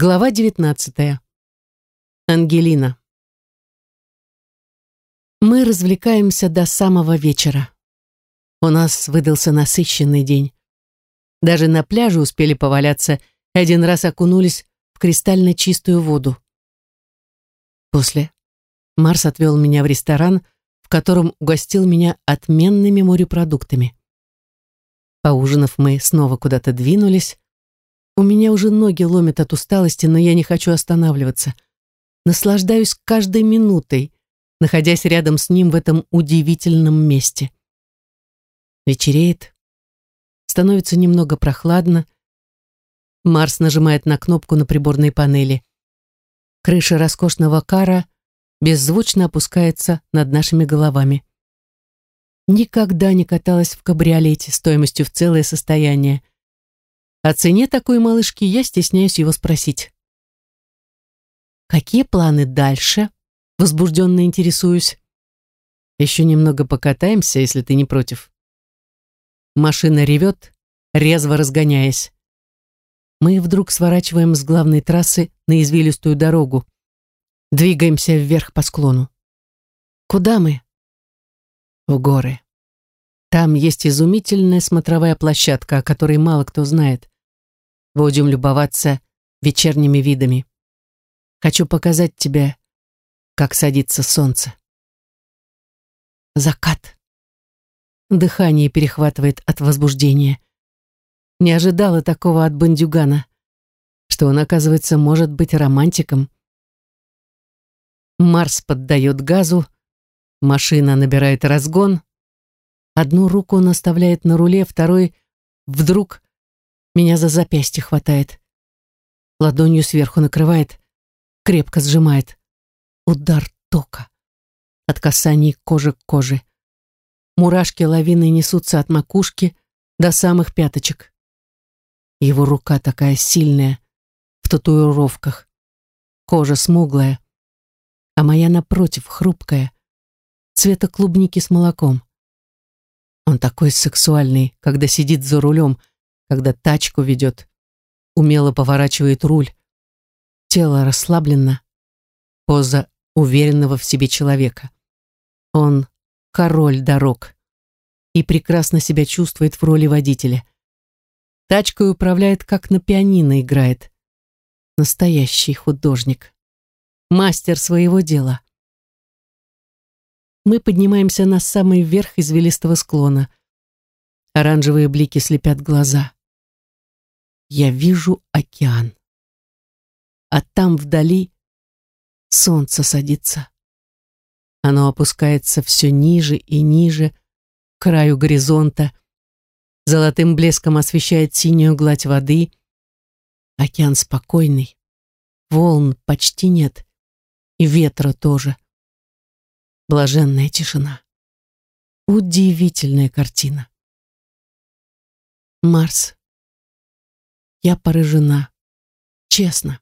Глава 19. Ангелина. Мы развлекаемся до самого вечера. У нас выдался насыщенный день. Даже на пляже успели поваляться и один раз окунулись в кристально чистую воду. После Марс отвел меня в ресторан, в котором угостил меня отменными морепродуктами. Поужинав, мы снова куда-то двинулись, у меня уже ноги ломят от усталости, но я не хочу останавливаться. Наслаждаюсь каждой минутой, находясь рядом с ним в этом удивительном месте. Вечереет. Становится немного прохладно. Марс нажимает на кнопку на приборной панели. Крыша роскошного кара беззвучно опускается над нашими головами. Никогда не каталась в кабриолете стоимостью в целое состояние. О цене такой малышки я стесняюсь его спросить. «Какие планы дальше?» Возбужденно интересуюсь. «Еще немного покатаемся, если ты не против». Машина ревет, резво разгоняясь. Мы вдруг сворачиваем с главной трассы на извилистую дорогу. Двигаемся вверх по склону. Куда мы? В горы. Там есть изумительная смотровая площадка, о которой мало кто знает. Будем любоваться вечерними видами. Хочу показать тебе, как садится солнце. Закат. Дыхание перехватывает от возбуждения. Не ожидала такого от бандюгана, что он, оказывается, может быть романтиком. Марс поддает газу, машина набирает разгон, Одну руку он оставляет на руле, второй вдруг меня за запястье хватает. Ладонью сверху накрывает, крепко сжимает. Удар тока. От касаний кожи к коже. Мурашки лавины несутся от макушки до самых пяточек. Его рука такая сильная, в татуировках. Кожа смуглая, а моя напротив хрупкая, цвета клубники с молоком. Он такой сексуальный, когда сидит за рулем, когда тачку ведет, умело поворачивает руль. Тело расслаблено, поза уверенного в себе человека. Он король дорог и прекрасно себя чувствует в роли водителя. Тачкой управляет, как на пианино играет. Настоящий художник. Мастер своего дела мы поднимаемся на самый верх извилистого склона. Оранжевые блики слепят глаза. Я вижу океан. А там вдали солнце садится. Оно опускается все ниже и ниже, к краю горизонта, золотым блеском освещает синюю гладь воды. Океан спокойный, волн почти нет, и ветра тоже. Блаженная тишина. Удивительная картина. Марс. Я поражена. Честно.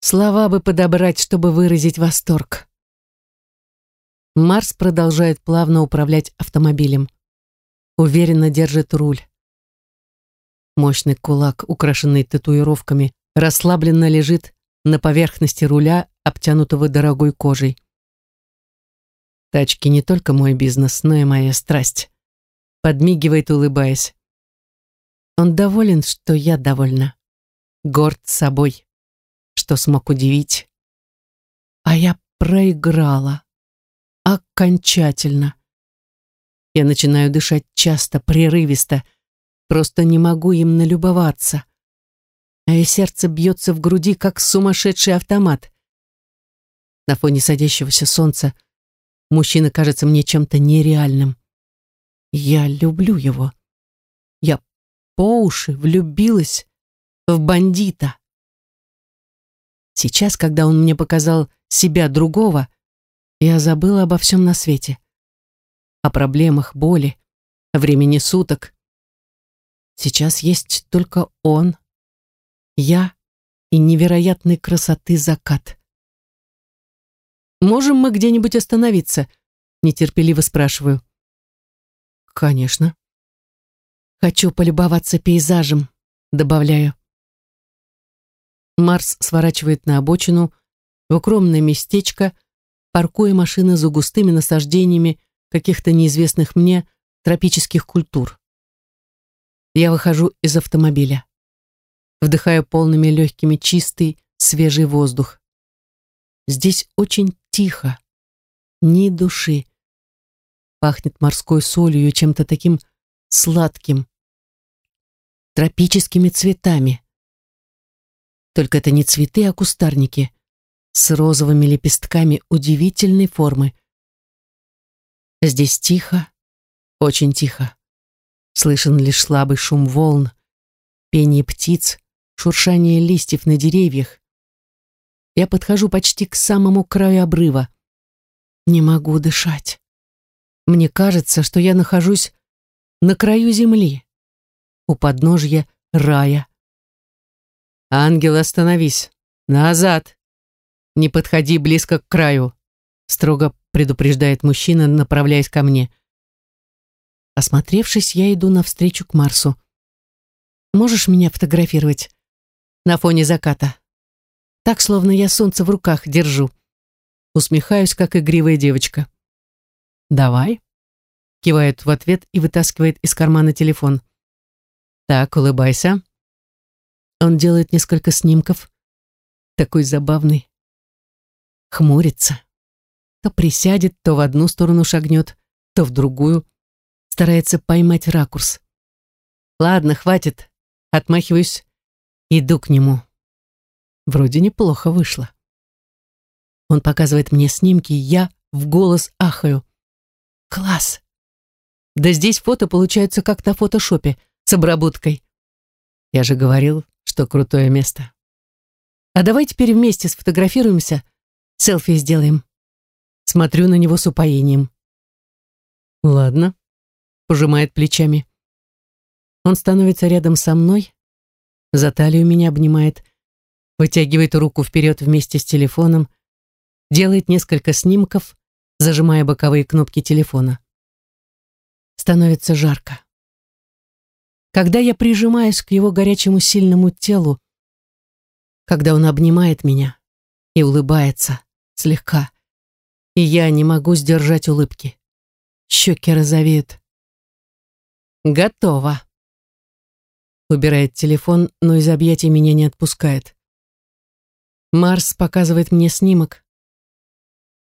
Слова бы подобрать, чтобы выразить восторг. Марс продолжает плавно управлять автомобилем. Уверенно держит руль. Мощный кулак, украшенный татуировками, расслабленно лежит на поверхности руля, обтянутого дорогой кожей. Тачки не только мой бизнес, но и моя страсть. Подмигивает, улыбаясь. Он доволен, что я довольна. Горд собой, что смог удивить. А я проиграла. Окончательно. Я начинаю дышать часто, прерывисто. Просто не могу им налюбоваться. А и сердце бьется в груди, как сумасшедший автомат. На фоне садящегося солнца Мужчина кажется мне чем-то нереальным. Я люблю его. Я по уши влюбилась в бандита. Сейчас, когда он мне показал себя другого, я забыла обо всем на свете. О проблемах, боли, о времени суток. Сейчас есть только он, я и невероятной красоты закат. Можем мы где-нибудь остановиться?» Нетерпеливо спрашиваю. «Конечно». «Хочу полюбоваться пейзажем», добавляю. Марс сворачивает на обочину, в укромное местечко, паркуя машины за густыми насаждениями каких-то неизвестных мне тропических культур. Я выхожу из автомобиля. Вдыхаю полными легкими чистый, свежий воздух. Здесь очень тихо, ни души. Пахнет морской солью и чем-то таким сладким, тропическими цветами. Только это не цветы, а кустарники с розовыми лепестками удивительной формы. Здесь тихо, очень тихо. Слышен лишь слабый шум волн, пение птиц, шуршание листьев на деревьях. Я подхожу почти к самому краю обрыва. Не могу дышать. Мне кажется, что я нахожусь на краю земли, у подножья рая. «Ангел, остановись! Назад! Не подходи близко к краю!» строго предупреждает мужчина, направляясь ко мне. Осмотревшись, я иду навстречу к Марсу. «Можешь меня фотографировать?» На фоне заката. Так, словно я солнце в руках держу. Усмехаюсь, как игривая девочка. «Давай», — кивает в ответ и вытаскивает из кармана телефон. «Так, улыбайся». Он делает несколько снимков. Такой забавный. Хмурится. То присядет, то в одну сторону шагнет, то в другую старается поймать ракурс. Ладно, хватит. Отмахиваюсь. Иду к нему. Вроде неплохо вышло. Он показывает мне снимки, я в голос ахаю. Класс! Да здесь фото получаются как на фотошопе, с обработкой. Я же говорил, что крутое место. А давай теперь вместе сфотографируемся, селфи сделаем. Смотрю на него с упоением. Ладно пожимает плечами. Он становится рядом со мной, за талию меня обнимает, вытягивает руку вперед вместе с телефоном, делает несколько снимков, зажимая боковые кнопки телефона. Становится жарко. Когда я прижимаюсь к его горячему сильному телу, когда он обнимает меня и улыбается слегка, и я не могу сдержать улыбки. Щеки розовеют. Готово. Убирает телефон, но из объятий меня не отпускает. Марс показывает мне снимок.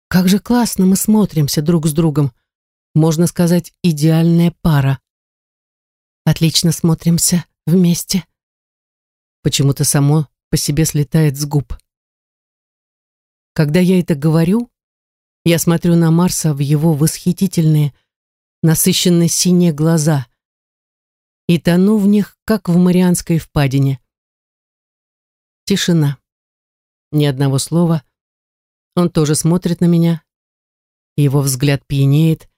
Как же классно мы смотримся друг с другом. Можно сказать, идеальная пара. Отлично смотримся вместе. Почему-то само по себе слетает с губ. Когда я это говорю, я смотрю на Марса в его восхитительные, насыщенные синие глаза, и тону в них, как в Марианской впадине. Тишина. Ни одного слова. Он тоже смотрит на меня. Его взгляд пьянеет,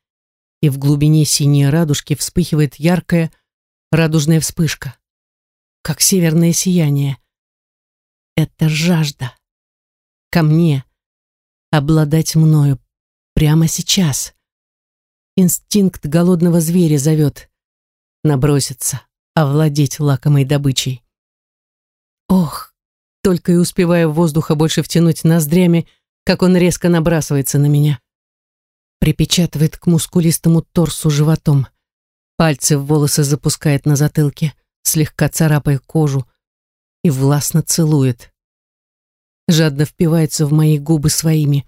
и в глубине синей радужки вспыхивает яркая радужная вспышка, как северное сияние. Это жажда. Ко мне. Обладать мною прямо сейчас. Инстинкт голодного зверя зовет наброситься, овладеть лакомой добычей. Ох, только и успеваю воздуха больше втянуть ноздрями, как он резко набрасывается на меня. Припечатывает к мускулистому торсу животом. Пальцы в волосы запускает на затылке, слегка царапая кожу, и властно целует. Жадно впивается в мои губы своими,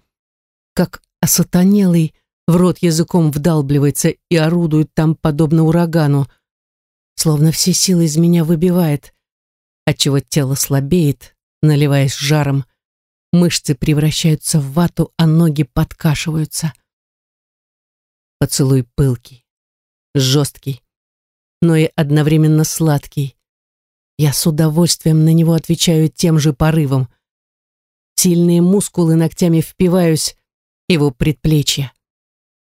как осатанелый в рот языком вдалбливается и орудует там подобно урагану, словно все силы из меня выбивает, отчего тело слабеет, наливаясь жаром, мышцы превращаются в вату, а ноги подкашиваются. Поцелуй пылкий, жесткий, но и одновременно сладкий. Я с удовольствием на него отвечаю тем же порывом. Сильные мускулы ногтями впиваюсь его предплечья.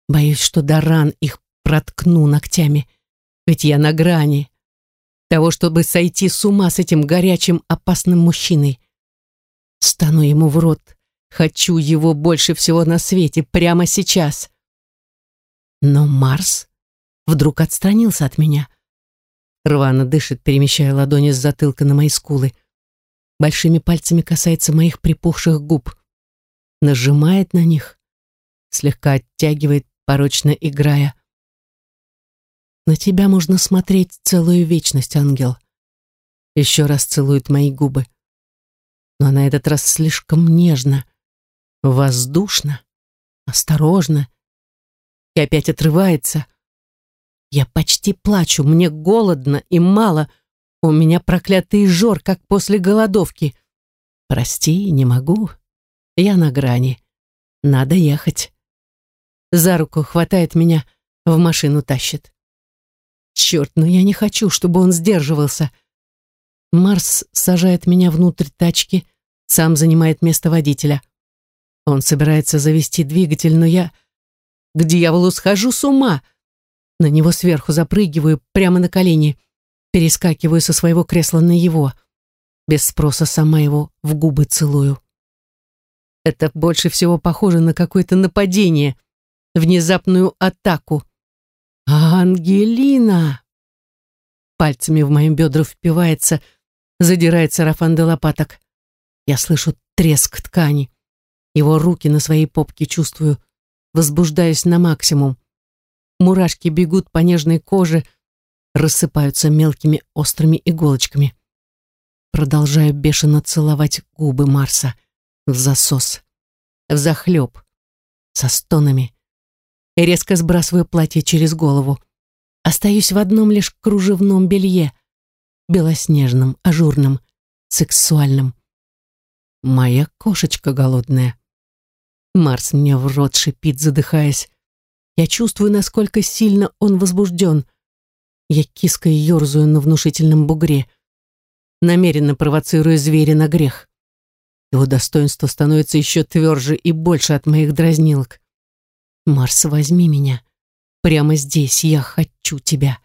Боюсь, что до ран их проткну ногтями — ведь я на грани того, чтобы сойти с ума с этим горячим, опасным мужчиной. Стану ему в рот. Хочу его больше всего на свете, прямо сейчас. Но Марс вдруг отстранился от меня. Рвано дышит, перемещая ладони с затылка на мои скулы. большими пальцами касается моих припухших губ, нажимает на них, слегка оттягивает, порочно играя. На тебя можно смотреть целую вечность, ангел. Еще раз целует мои губы. Но на этот раз слишком нежно, воздушно, осторожно. И опять отрывается. Я почти плачу, мне голодно и мало. У меня проклятый жор, как после голодовки. Прости, не могу. Я на грани. Надо ехать. За руку хватает меня, в машину тащит. Черт, но я не хочу, чтобы он сдерживался. Марс сажает меня внутрь тачки, сам занимает место водителя. Он собирается завести двигатель, но я... К дьяволу схожу с ума. На него сверху запрыгиваю, прямо на колени. Перескакиваю со своего кресла на его. Без спроса сама его в губы целую. Это больше всего похоже на какое-то нападение, внезапную атаку. «Ангелина!» Пальцами в моем бедра впивается, задирает сарафан до лопаток. Я слышу треск ткани. Его руки на своей попке чувствую, возбуждаюсь на максимум. Мурашки бегут по нежной коже, рассыпаются мелкими острыми иголочками. Продолжаю бешено целовать губы Марса в засос, в захлеб, со стонами. И резко сбрасываю платье через голову. Остаюсь в одном лишь кружевном белье, белоснежном, ажурном, сексуальном. Моя кошечка голодная. Марс мне в рот шипит, задыхаясь. Я чувствую, насколько сильно он возбужден. Я киской ерзаю на внушительном бугре, намеренно провоцируя зверя на грех. Его достоинство становится еще тверже и больше от моих дразнилок. «Марс, возьми меня. Прямо здесь я хочу тебя».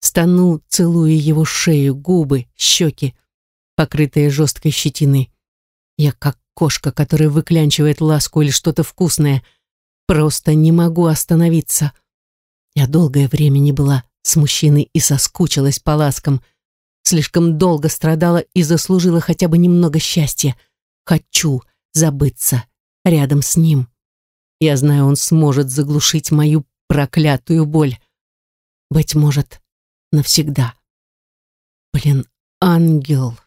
Стану, целуя его шею, губы, щеки, покрытые жесткой щетиной. Я как кошка, которая выклянчивает ласку или что-то вкусное. Просто не могу остановиться. Я долгое время не была с мужчиной и соскучилась по ласкам, Слишком долго страдала и заслужила хотя бы немного счастья. Хочу забыться рядом с ним. Я знаю, он сможет заглушить мою проклятую боль. Быть может, навсегда. Блин, ангел.